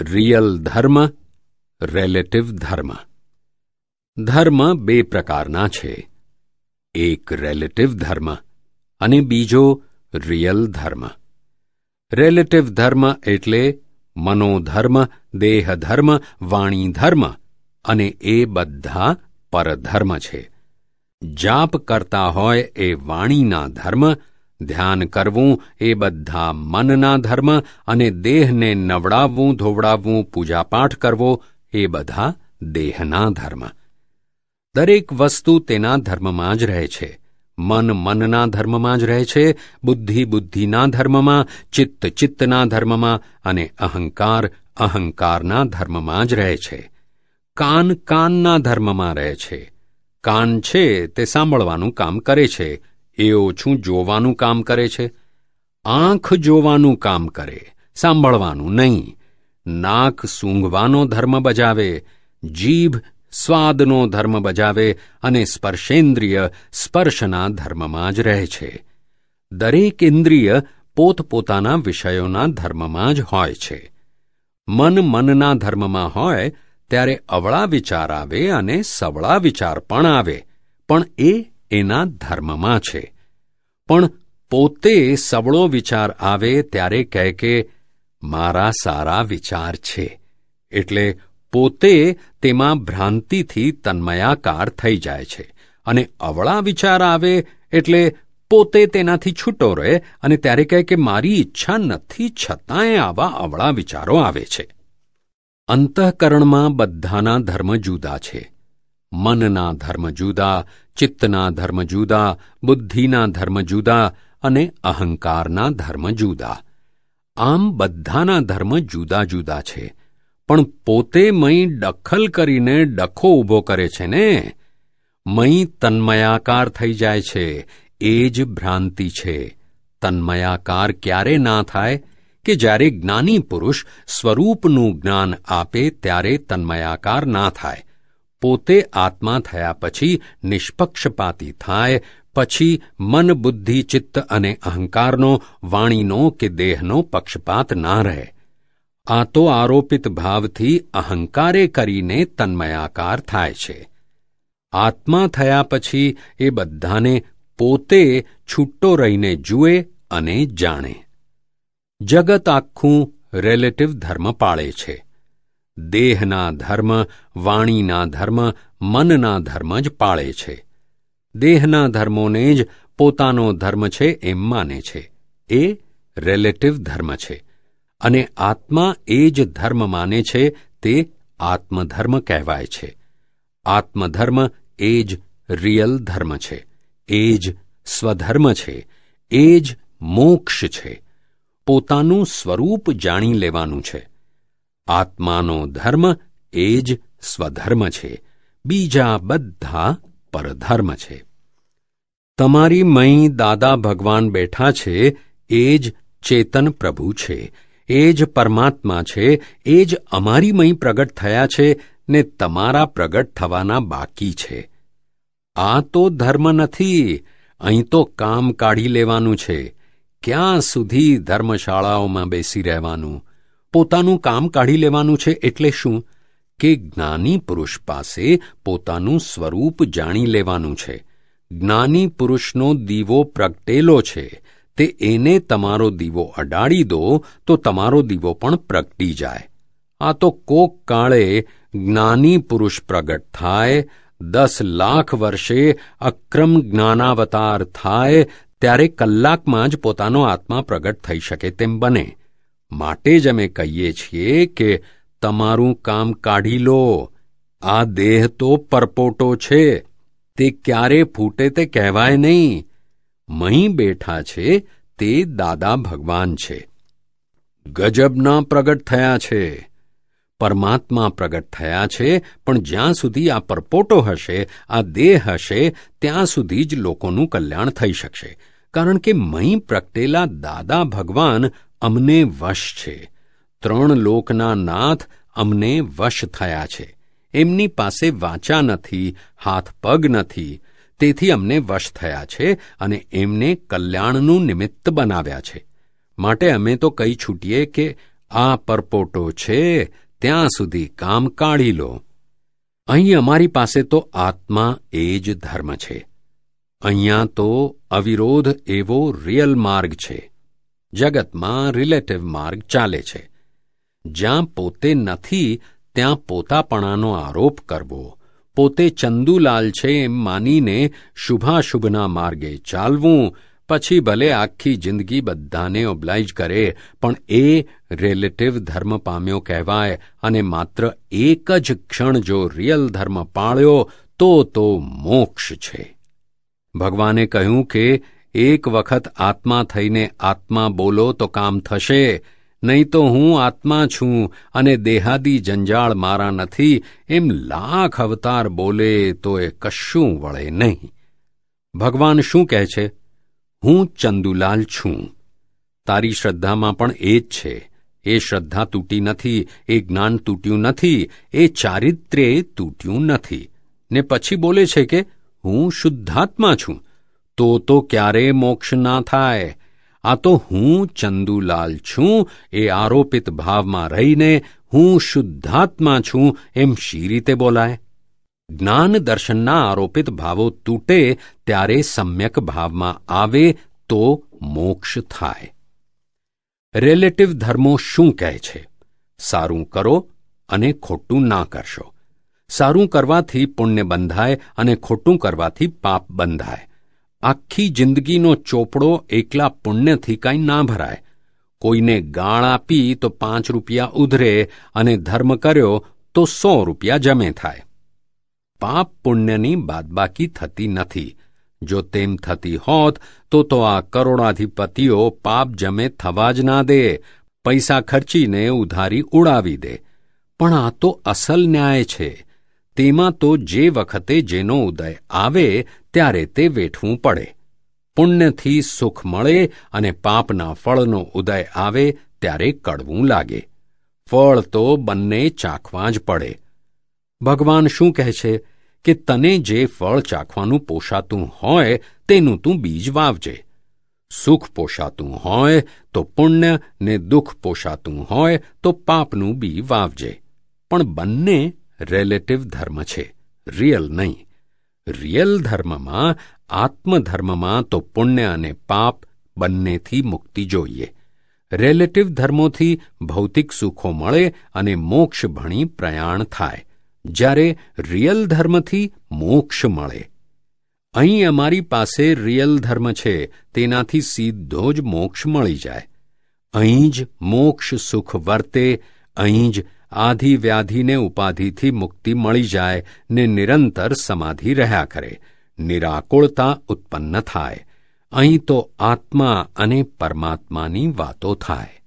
Real ધર્મ રેલેટિવ ધર્મ. ધર્મ બે પ્રકારના છે. એક રેલેટિવ ધર્મ અને બીજો રિયલ ધર્મ. રેલેટિવ ધર્મ એટલે મનોધર્મ, દેહધર્મ વાણી ધર્મ અને એ બધા પરધર્મ છે. જાપ કરતા હોય એ વાણીના ધર્મ ધ્યાન કરવું એ બધા મનના ધર્મ અને દેહને નવડાવવું, ધોવડાવવું, પૂજાપાઠ કરવો એ બધા દેહના ધર્મ. દરેક વસ્તુ તેના ધર્મમાં જ રહે છે. મન મનના ધર્મમાં જ રહે છે, બુદ્ધિ બુદ્ધિના ધર્મમાં, ચિત્ત ચિત્તના ધર્મમાં અને અહંકાર અહંકારના ધર્મમાં જ રહે છે. કાન કાનના ધર્મમાં રહે છે. કાન છે તે સાંભળવાનું કામ કરે છે. એ ઓછું જોવાનું કામ કરે છે. આંખ જોવાનું કામ કરે, સાંભળવાનું નહીં. નાક સૂંઘવાનો ધર્મ બજાવે, જીભ સ્વાદનો ધર્મ બજાવે અને સ્પર્શેન્દ્રિય સ્પર્શના ધર્મમાં જ રહે છે. દરેક ઇન્દ્રિય પોતપોતાના વિષયોના ધર્મમાં જ હોય છે. મન મનના ધર્મમાં હોય, ત્યારે અવળા વિચાર આવે અને સવળા વિચાર પણ આવે. પણ એ એના ધર્મમાં છે. પણ પોતે સવળો વિચાર આવે ત્યારે કહે કે, મારા સારા વિચાર છે. એટલે પોતે તેમાં ભ્રાંતિથી તન્મયાકાર થઈ જાય છે. અને અવળા વિચાર આવે એટલે પોતે તેનાથી છૂટો રહે અને ત્યારે કહે કે, મારી ઈચ્છા નથી છતાંય આવા અવળા વિચારો આવે છે. અંતઃકરણમાં બધાના ધર્મ જુદા છે. મનના ધર્મ જુદા, ચિત્તના ધર્મ જુદા, બુદ્ધિના ધર્મ જુદા અને અહંકારના ધર્મ જુદા. આમ બધાના ધર્મ જુદા જુદા છે. પણ પોતે મય દખલ કરીને ડખો ઊભો કરે છે ને? મય તન્મયાકાર થઈ જાય છે. એ જ ભ્રાંતિ છે. તન્મયાકાર ક્યારે ના થાય? કે જ્યારે જ્ઞાની પુરુષ સ્વરૂપનું જ્ઞાન આપે ત્યારે તન્મયાકાર ના થાય. પોતે આત્મા થયા પછી નિષ્પક્ષપાતી થાય, પછી મન, બુદ્ધિ, ચિત્ત અને અહંકારનો, વાણીનો કે દેહનો પક્ષપાત ના રહે. આ તો આરોપિત ભાવથી અહંકારે કરીને તન્મયાકાર થાય છે. આત્મા થયા પછી એ બધાને પોતે છૂટો રહીને જુએ અને જાણે. જગત આખું રિલેટિવ ધર્મ પાળે છે. દેહના ધર્મ, વાણીના ધર્મ, મનના ધર્મ જ પાળે છે. દેહના ધર્મોને જ પોતાનો ધર્મ છે એમ માને છે. એ રિલેટિવ ધર્મ છે. અને આત્મા એ જ ધર્મ માને છે તે આત્મધર્મ કહેવાય છે. આત્મધર્મ એ જ રિયલ ધર્મ છે. એ જ સ્વધર્મ છે. એ જ મોક્ષ છે. પોતાનું સ્વરૂપ જાણી લેવાનું છે. આત્માનો ધર્મ એ જ સ્વધર્મ છે. બીજા બધા પરધર્મ છે. તમારી મહી દાદા ભગવાન બેઠા છે એ જ ચેતન પ્રભુ છે. એ જ પરમાત્મા છે, એ જ અમારી મહી પ્રગટ થયા છે ને તમારા પ્રગટ થવાના બાકી છે. આ તો ધર્મ નથી, અહીં તો કામ કાઢી લેવાનું છે. ક્યાં સુધી ધર્મશાળાઓમાં બેસી રહેવાનું? પોતાનું કામ કાઢી લેવાનું છે એટલે શું? કે જ્ઞાની પુરુષ પાસે પોતાનું સ્વરૂપ જાણી લેવાનું છે. જ્ઞાની પુરુષનો દીવો પ્રગટેલો છે. તે એને તમારો દીવો અડાડી દો તો તમારો દીવો પણ પ્રગટી જાય. આ તો કોક કાળે જ્ઞાની પુરુષ પ્રગટ થાય, દસ લાખ વર્ષે અક્રમ જ્ઞાનાવતાર થાય, ત્યારે કલાકમાં જ પોતાનો આત્મા પ્રગટ થઈ શકે તેમ બને. માટે જ અમે કહીએ છીએ કે તમારું કામ કાઢી લો. આ દેહ તો પરપોટો છે. તે ક્યારે ફૂટે તે કહેવાય નહીં. મહી બેઠા છે તે દાદા ભગવાન છે. ગજબના પ્રગટ થયા છે. પરમાત્મા પ્રગટ થયા છે, પણ જ્યાં સુધી આ પરપોટો હશે, આ દેહ હશે, ત્યાં સુધી જ લોકોનું કલ્યાણ થઈ શકશે. કારણ કે મહી પ્રગટેલા દાદા ભગવાન અમને વશ છે. ત્રણ લોકના નાથ અમને વશ થયા છે. એમની પાસે વાંચા નથી, હાથ પગ નથી. તેથી અમને વશ થયા છે અને એમને કલ્યાણનું નિમિત્ત બનાવ્યા છે. માટે અમે તો કહી છૂટીએ કે આ પરપોટો છે, ત્યાં સુધી કામ કાઢી લો. અહીં અમારી પાસે તો આત્મા એ જ ધર્મ છે. અહીંયા તો અવિરોધ એવો રિયલ માર્ગ છે. જગતમાં રિલેટિવ માર્ગ ચાલે છે. જ્યાં પોતે નથી, ત્યાં પોતાપણાનો આરોપ કરવો. પોતે ચંદુલાલ છે એમ માનીને શુભાશુભના માર્ગે ચાલવું. પછી ભલે આખી જિંદગી બધાને ઓબ્લાઇજ કરે, પણ એ રિલેટિવ ધર્મ પામ્યો કહેવાય અને માત્ર એક જ ક્ષણ જો રિયલ ધર્મ પાળ્યો, તો તો મોક્ષ છે. ભગવાને કહ્યું કે એક વખત આત્મા થઈને આત્મા બોલો તો કામ થશે. નહીં તો હું આત્મા છું અને દેહાદી જંજાળ મારા નથી. એમ લાખ અવતાર બોલે તો એ કશું વળે નહીં. ભગવાન શું કહે છે? હું ચંદુલાલ છું. તારી શ્રદ્ધામાં પણ એ જ છે. એ શ્રદ્ધા તૂટી નથી, એ જ્ઞાન તૂટ્યું નથી, એ ચારિત્ર્ય તૂટ્યું નથી. ને પછી બોલે છે કે હું શુદ્ધાત્મા છું. તો તો ક્યારે મોક્ષ ના થાય? આ તો હું ચંદુલાલ છું, એ આરોપિત ભાવમાં રહીને હું શુદ્ધાત્મા છું, એમ શી રીતે બોલાય? જ્ઞાન દર્શનના આરોપિત ભાવો તૂટે ત્યારે સમ્યક ભાવમાં આવે તો મોક્ષ થાય. રિલેટિવ ધર્મો શું કહે છે? સારું કરો અને ખોટું ના કરશો. સારું કરવાથી પુણ્ય બંધાય અને ખોટું કરવાથી પાપ બંધાય. આખી જિંદગીનો ચોપડો એકલા પુણ્યથી કાંઈ ના ભરાય. કોઈને ગાળ આપી તો પાંચ રૂપિયા ઉધરે અને ધર્મ કર્યો તો સો રૂપિયા જમે થાય. પાપ પુણ્યની બાદબાકી થતી નથી. જો તેમ થતી હોત તો તો આ કરોડાધિપતિઓ પાપ જમે થવા જ ના દે, પૈસા ખર્ચીને ઉધારી ઉડાવી દે. પણ આ તો અસલ ન્યાય છે. તેમાં તો જે વખતે જેનો ઉદય આવે ત્યારે તે વેઠવું પડે. પુણ્યથી સુખ મળે અને પાપના ફળનો ઉદય આવે ત્યારે કડવું લાગે. ફળ તો બંને ચાખવા જ પડે. ભગવાન શું કહે છે? કે તને જે ફળ ચાખવાનું પોષાતું હોય તેનું તું બીજ વાવજે. સુખ પોષાતું હોય તો પુણ્ય ને દુઃખ પોષાતું હોય તો પાપનું બી વાવજે. પણ બંને રિલેટિવ ધર્મ છે. રિયલ નહીં. રિયલ ધર્મમાં આત્મધર્મમાં તો પુણ્ય અને પાપ બંનેથી મુક્તિ જોઈએ. રિલેટિવ ધર્મોથી ભૌતિક સુખો મળે અને મોક્ષ ભણી પ્રયાણ થાય. જ્યારે રિયલ ધર્મથી મોક્ષ મળે. અહીં અમારી પાસે રિયલ ધર્મ છે, તેનાથી સીધો જ મોક્ષ મળી જાય. અહીં જ મોક્ષ સુખ વર્તે, અહીં જ આધિ વ્યાધિને ઉપાધિથી મુક્તિ મળી જાય ને નિરંતર સમાધિ રહ્યા કરે. નિરાકુળતા ઉત્પન્ન થાય. અહીં તો આત્મા અને પરમાત્માની વાતો થાય.